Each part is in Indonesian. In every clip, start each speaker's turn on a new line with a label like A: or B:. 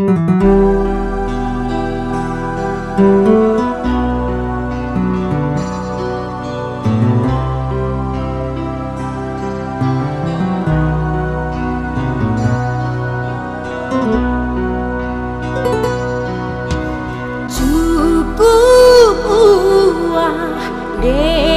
A: Cukup buah deh.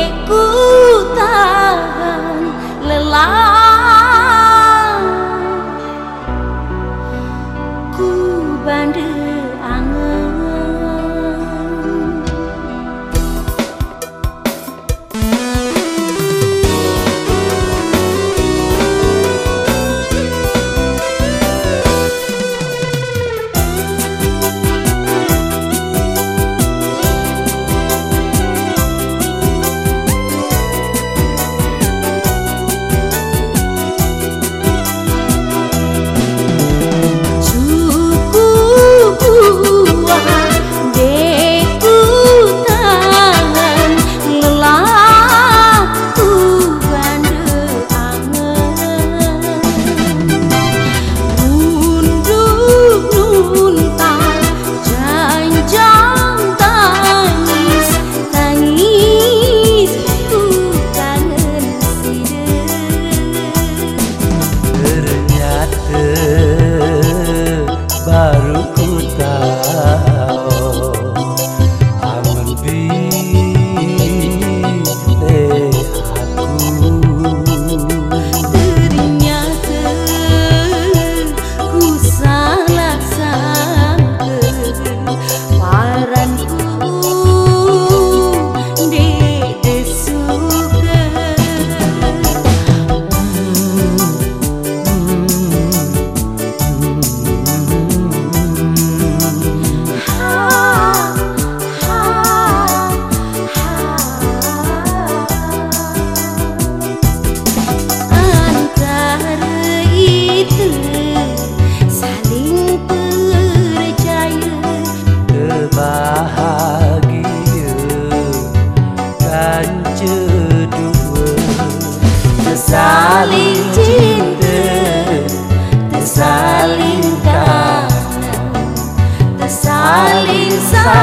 B: bahagia kan cedua
A: tersaling cinta tersaling kangen tersaling sayang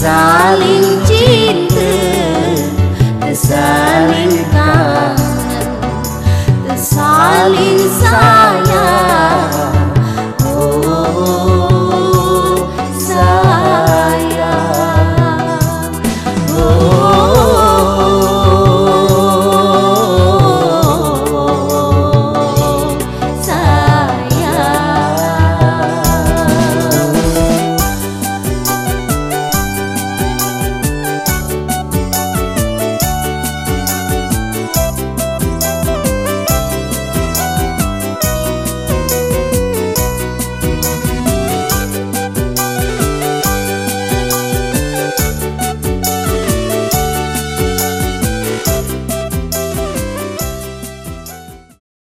A: Giá.